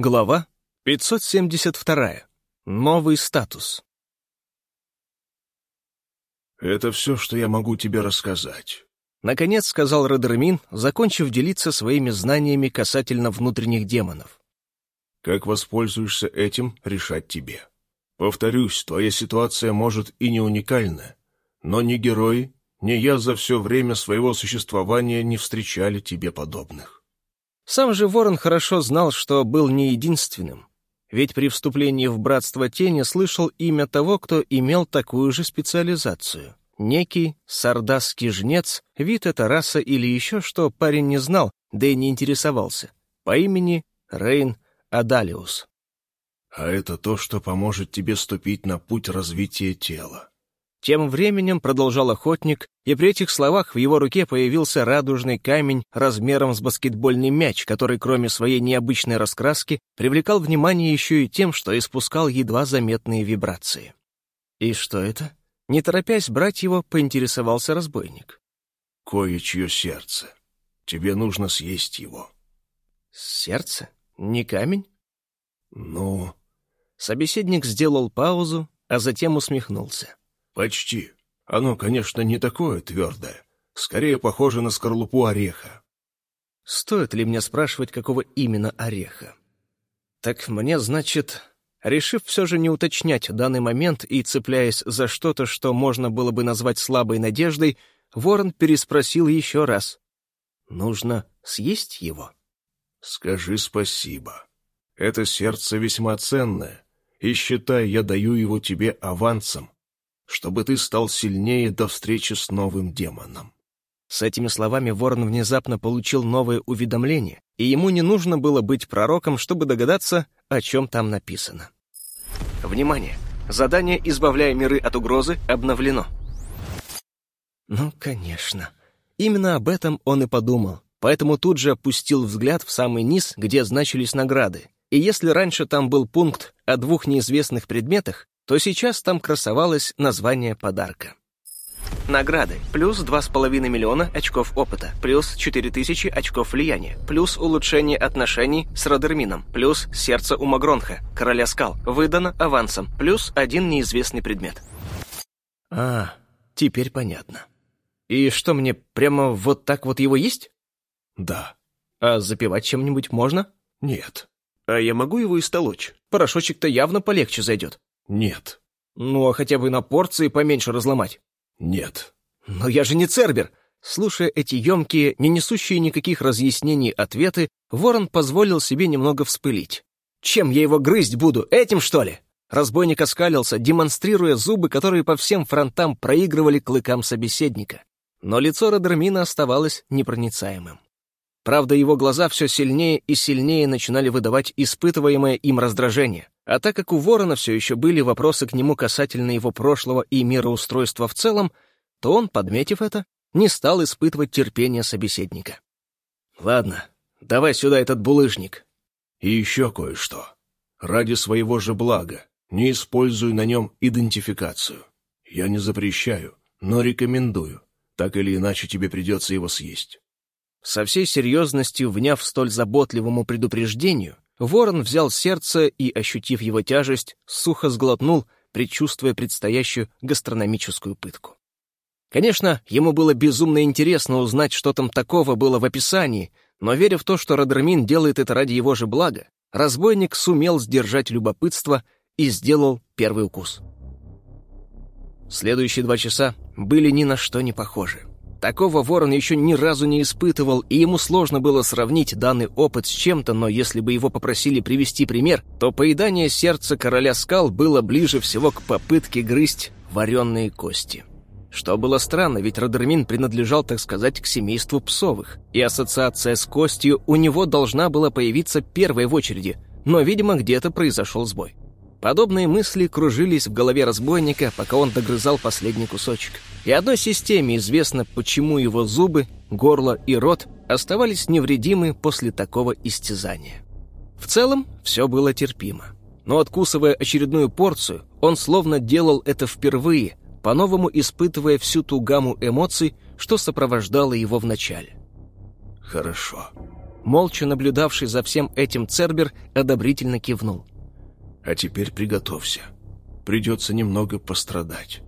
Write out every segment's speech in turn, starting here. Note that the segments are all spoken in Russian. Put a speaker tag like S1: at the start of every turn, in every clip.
S1: Глава 572. Новый статус.
S2: «Это все, что я могу тебе рассказать», —
S1: наконец сказал Родермин, закончив делиться своими знаниями касательно внутренних демонов.
S2: «Как воспользуешься этим, решать тебе. Повторюсь, твоя ситуация может и не уникальна, но ни герои, ни я за все время своего существования не встречали тебе подобных».
S1: Сам же Ворон хорошо знал, что был не единственным. Ведь при вступлении в Братство Тени слышал имя того, кто имел такую же специализацию. Некий сардасский жнец, вид это раса или еще что, парень не знал, да и не интересовался. По имени Рейн Адалиус.
S2: «А это то, что поможет тебе ступить на путь развития тела.
S1: Тем временем продолжал охотник, и при этих словах в его руке появился радужный камень размером с баскетбольный мяч, который, кроме своей необычной раскраски, привлекал внимание еще и тем, что испускал едва заметные вибрации. «И что это?» Не торопясь брать его, поинтересовался разбойник.
S2: «Кое-чье сердце. Тебе нужно съесть его».
S1: «Сердце? Не камень?»
S2: «Ну...»
S1: Собеседник сделал паузу, а затем усмехнулся.
S2: «Почти. Оно, конечно, не такое твердое. Скорее похоже на скорлупу ореха».
S1: Стоит ли мне спрашивать, какого именно ореха? Так мне, значит, решив все же не уточнять данный момент и цепляясь за что-то, что можно было бы назвать слабой надеждой, Ворон переспросил еще раз. «Нужно съесть его?»
S2: «Скажи спасибо. Это сердце весьма ценное, и считай, я даю его тебе авансом чтобы ты стал сильнее до встречи с новым демоном».
S1: С этими словами Ворон внезапно получил новое уведомление, и ему не нужно было быть пророком, чтобы догадаться, о чем там написано. Внимание! Задание «Избавляя миры от угрозы» обновлено. Ну, конечно. Именно об этом он и подумал, поэтому тут же опустил взгляд в самый низ, где значились награды. И если раньше там был пункт о двух неизвестных предметах, то сейчас там красовалось название подарка. Награды. Плюс 2,5 миллиона очков опыта, плюс 4000 очков влияния, плюс улучшение отношений с Родермином, плюс сердце Умагронха, короля скал, выдано авансом, плюс один неизвестный предмет. А, теперь понятно. И что, мне прямо вот так вот его есть?
S2: Да.
S1: А запивать чем-нибудь можно?
S2: Нет.
S1: А я могу его истолочь? Порошочек-то явно полегче зайдет.
S2: «Нет».
S1: «Ну, а хотя бы на порции поменьше разломать?»
S2: «Нет».
S1: «Но я же не Цербер!» Слушая эти емкие, не несущие никаких разъяснений ответы, Ворон позволил себе немного вспылить. «Чем я его грызть буду? Этим, что ли?» Разбойник оскалился, демонстрируя зубы, которые по всем фронтам проигрывали клыкам собеседника. Но лицо Родермина оставалось непроницаемым. Правда, его глаза все сильнее и сильнее начинали выдавать испытываемое им раздражение. А так как у Ворона все еще были вопросы к нему касательно его прошлого и мироустройства в целом, то он, подметив это, не стал испытывать терпение собеседника. «Ладно, давай сюда этот булыжник».
S2: «И еще кое-что. Ради своего же блага не используй на нем идентификацию. Я не запрещаю, но рекомендую. Так или иначе тебе придется его съесть.
S1: Со всей серьезностью вняв столь заботливому предупреждению, ворон взял сердце и, ощутив его тяжесть, сухо сглотнул, предчувствуя предстоящую гастрономическую пытку. Конечно, ему было безумно интересно узнать, что там такого было в описании, но веря в то, что Родермин делает это ради его же блага, разбойник сумел сдержать любопытство и сделал первый укус. Следующие два часа были ни на что не похожи. Такого ворон еще ни разу не испытывал, и ему сложно было сравнить данный опыт с чем-то, но если бы его попросили привести пример, то поедание сердца короля скал было ближе всего к попытке грызть вареные кости. Что было странно, ведь Родермин принадлежал, так сказать, к семейству псовых, и ассоциация с костью у него должна была появиться первой в очереди, но, видимо, где-то произошел сбой. Подобные мысли кружились в голове разбойника, пока он догрызал последний кусочек. И одной системе известно, почему его зубы, горло и рот оставались невредимы после такого истязания. В целом, все было терпимо. Но откусывая очередную порцию, он словно делал это впервые, по-новому испытывая всю ту гамму эмоций, что сопровождало его в начале.
S2: «Хорошо.
S1: Молча наблюдавший за всем этим Цербер одобрительно кивнул.
S2: «А теперь приготовься. Придется немного пострадать.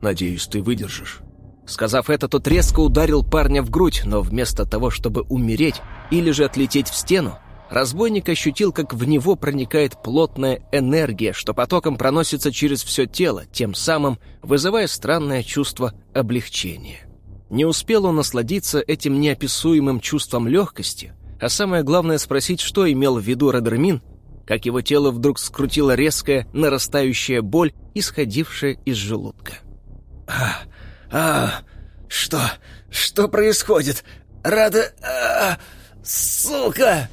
S2: Надеюсь, ты выдержишь».
S1: Сказав это, тот резко ударил парня в грудь, но вместо того, чтобы умереть или же отлететь в стену, разбойник ощутил, как в него проникает плотная энергия, что потоком проносится через все тело, тем самым вызывая странное чувство облегчения. Не успел он насладиться этим неописуемым чувством легкости, а самое главное спросить, что имел в виду Радермин, как его тело вдруг скрутила резкая, нарастающая боль, исходившая из желудка.
S3: «А, а, что, что происходит? Рада... А, сука!»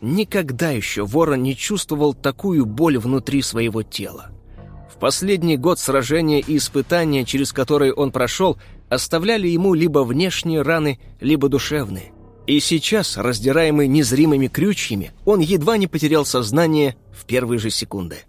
S1: Никогда еще ворон не чувствовал такую боль внутри своего тела. В последний год сражения и испытания, через которые он прошел, оставляли ему либо внешние раны, либо душевные. И сейчас, раздираемый незримыми крючьями, он едва не потерял сознание в первые же секунды.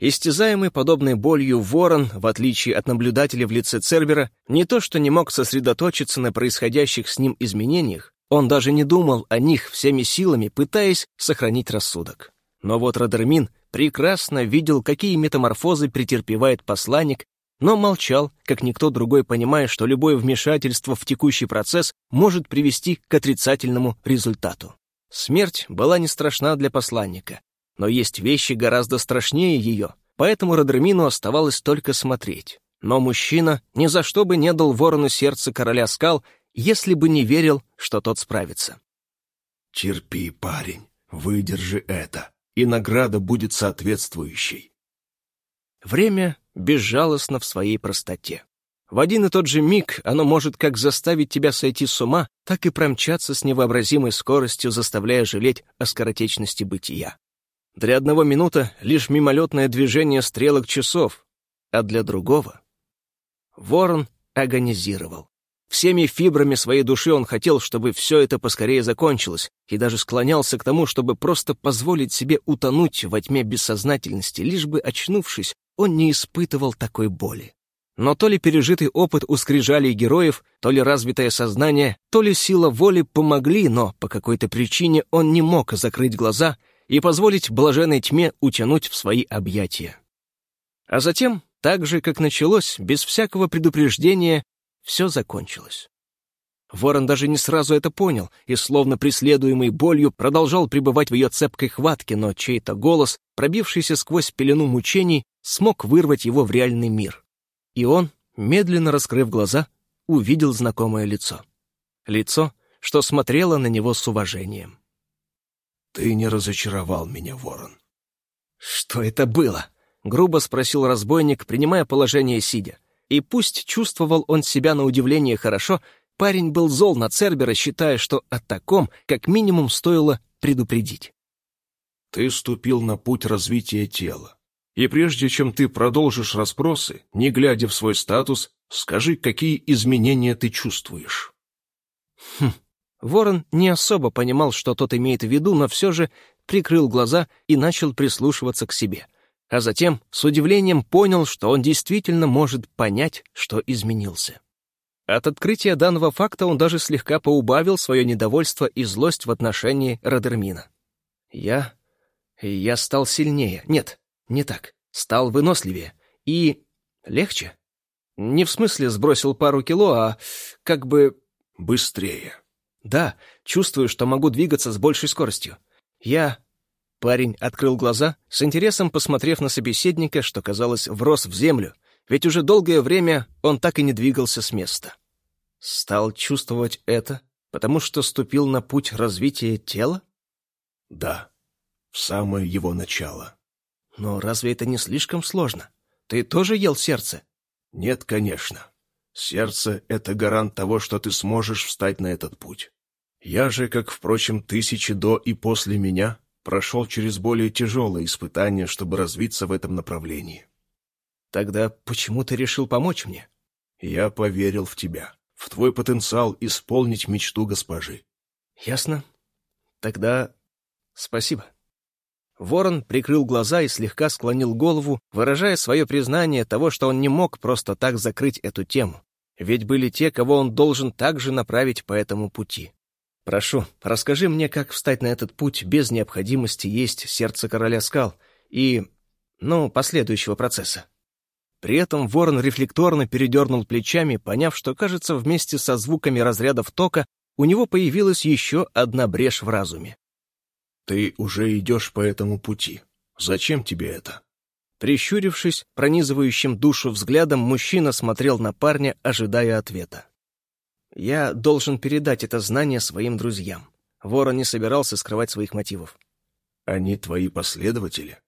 S1: Истязаемый подобной болью ворон, в отличие от наблюдателя в лице Цербера, не то что не мог сосредоточиться на происходящих с ним изменениях, он даже не думал о них всеми силами, пытаясь сохранить рассудок. Но вот Радермин прекрасно видел, какие метаморфозы претерпевает посланник, но молчал, как никто другой, понимая, что любое вмешательство в текущий процесс может привести к отрицательному результату. Смерть была не страшна для посланника, но есть вещи гораздо страшнее ее, поэтому Родермину оставалось только смотреть. Но мужчина ни за что бы не дал ворону сердце короля скал если бы не верил, что тот справится.
S2: «Терпи, парень, выдержи это, и награда будет соответствующей».
S1: Время безжалостно в своей простоте. В один и тот же миг оно может как заставить тебя сойти с ума, так и промчаться с невообразимой скоростью, заставляя жалеть о скоротечности бытия. Для одного минута лишь мимолетное движение стрелок часов, а для другого... Ворон агонизировал. Всеми фибрами своей души он хотел, чтобы все это поскорее закончилось, и даже склонялся к тому, чтобы просто позволить себе утонуть во тьме бессознательности, лишь бы, очнувшись, он не испытывал такой боли. Но то ли пережитый опыт у героев, то ли развитое сознание, то ли сила воли помогли, но по какой-то причине он не мог закрыть глаза и позволить блаженной тьме утянуть в свои объятия. А затем, так же, как началось, без всякого предупреждения, все закончилось. Ворон даже не сразу это понял и, словно преследуемый болью, продолжал пребывать в ее цепкой хватке, но чей-то голос, пробившийся сквозь пелену мучений, смог вырвать его в реальный мир. И он, медленно раскрыв глаза, увидел знакомое лицо. Лицо, что смотрело на него с уважением.
S2: «Ты не разочаровал меня, Ворон».
S1: «Что это было?» — грубо спросил разбойник, принимая положение сидя. И пусть чувствовал он себя на удивление хорошо, парень был зол на Цербера, считая, что о таком как минимум стоило предупредить.
S2: «Ты ступил на путь развития тела. И прежде чем ты продолжишь расспросы, не глядя в свой статус, скажи, какие изменения ты чувствуешь».
S1: Хм. Ворон не особо понимал, что тот имеет в виду, но все же прикрыл глаза и начал прислушиваться к себе а затем с удивлением понял, что он действительно может понять, что изменился. От открытия данного факта он даже слегка поубавил свое недовольство и злость в отношении Радермина. «Я... я стал сильнее. Нет, не так. Стал выносливее. И... легче. Не в смысле сбросил пару кило, а как бы...
S2: быстрее.
S1: Да, чувствую, что могу двигаться с большей скоростью. Я Парень открыл глаза, с интересом посмотрев на собеседника, что, казалось, врос в землю, ведь уже долгое время он так и не двигался с места. Стал чувствовать это, потому что ступил на путь развития тела?
S2: Да, в самое его начало.
S1: Но разве это не слишком сложно? Ты тоже ел сердце?
S2: Нет, конечно. Сердце — это гарант того, что ты сможешь встать на этот путь. Я же, как, впрочем, тысячи до и после меня, прошел через более тяжелые испытания, чтобы развиться в этом направлении.
S1: Тогда почему ты решил помочь мне?
S2: Я поверил в тебя, в твой потенциал исполнить мечту госпожи.
S1: Ясно. Тогда спасибо. Ворон прикрыл глаза и слегка склонил голову, выражая свое признание того, что он не мог просто так закрыть эту тему. Ведь были те, кого он должен также направить по этому пути. Прошу, расскажи мне, как встать на этот путь без необходимости есть сердце короля скал и, ну, последующего процесса. При этом ворон рефлекторно передернул плечами, поняв, что, кажется, вместе со звуками разрядов тока у него появилась еще одна брешь в разуме.
S2: «Ты уже идешь по этому пути. Зачем тебе это?»
S1: Прищурившись, пронизывающим душу взглядом, мужчина смотрел на парня, ожидая ответа. «Я должен передать это знание своим друзьям». Ворон не собирался скрывать своих мотивов.
S2: «Они твои последователи?»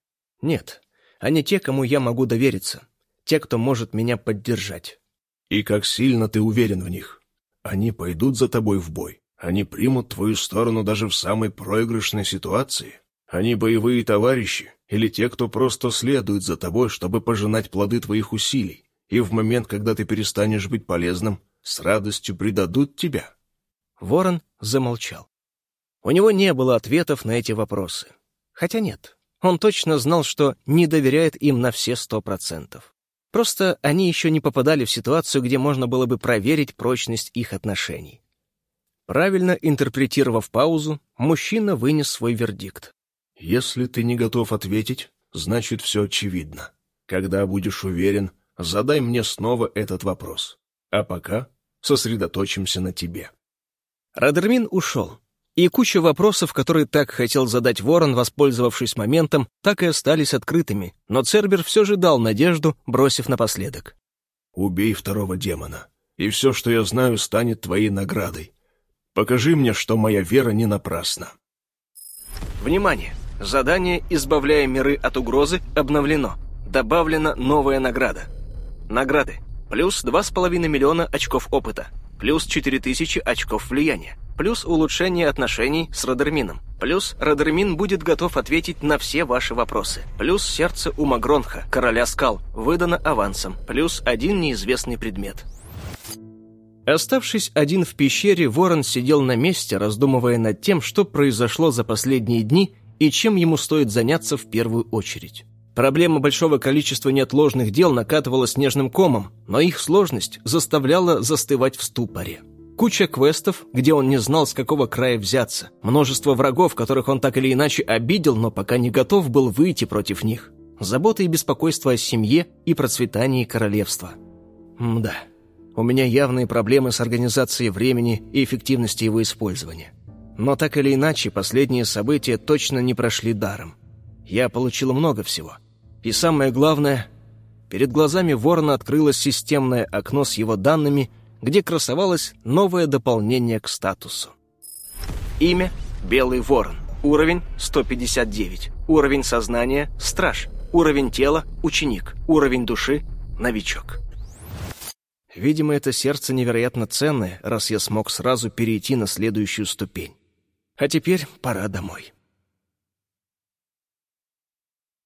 S1: «Нет, они те, кому я могу довериться те, кто может меня поддержать.
S2: И как сильно ты уверен в них. Они пойдут за тобой в бой. Они примут твою сторону даже в самой проигрышной ситуации. Они боевые товарищи или те, кто просто следует за тобой, чтобы пожинать плоды твоих усилий, и в момент, когда ты перестанешь быть полезным, с радостью предадут тебя.
S1: Ворон замолчал. У него не было ответов на эти вопросы. Хотя нет, он точно знал, что не доверяет им на все сто процентов. Просто они еще не попадали в ситуацию, где можно было бы проверить прочность их отношений. Правильно интерпретировав паузу, мужчина вынес свой вердикт.
S2: «Если ты не готов ответить, значит, все очевидно. Когда будешь уверен, задай мне снова этот вопрос. А пока сосредоточимся на тебе».
S1: Радермин ушел, и куча вопросов, которые так хотел задать Ворон, воспользовавшись моментом, так и остались открытыми, но Цербер все же дал надежду, бросив напоследок.
S2: «Убей второго демона, и все, что я знаю, станет твоей наградой. Покажи мне, что моя вера не напрасна».
S1: Внимание! Задание «Избавляя миры от угрозы» обновлено. Добавлена новая награда. Награды. Плюс 2,5 миллиона очков опыта. Плюс 4000 очков влияния плюс улучшение отношений с Радермином. Плюс Радермин будет готов ответить на все ваши вопросы. Плюс сердце у Магронха, короля скал, выдано авансом. Плюс один неизвестный предмет. Оставшись один в пещере, Ворон сидел на месте, раздумывая над тем, что произошло за последние дни и чем ему стоит заняться в первую очередь. Проблема большого количества неотложных дел накатывала снежным комом, но их сложность заставляла застывать в ступоре. Куча квестов, где он не знал, с какого края взяться. Множество врагов, которых он так или иначе обидел, но пока не готов был выйти против них. Забота и беспокойство о семье и процветании королевства. Мда, у меня явные проблемы с организацией времени и эффективностью его использования. Но так или иначе, последние события точно не прошли даром. Я получил много всего. И самое главное, перед глазами Ворона открылось системное окно с его данными – где красовалось новое дополнение к статусу. Имя – Белый Ворон. Уровень – 159. Уровень сознания – Страж. Уровень тела – Ученик. Уровень души – Новичок. Видимо, это сердце невероятно ценное, раз я смог сразу перейти на следующую ступень. А теперь пора домой.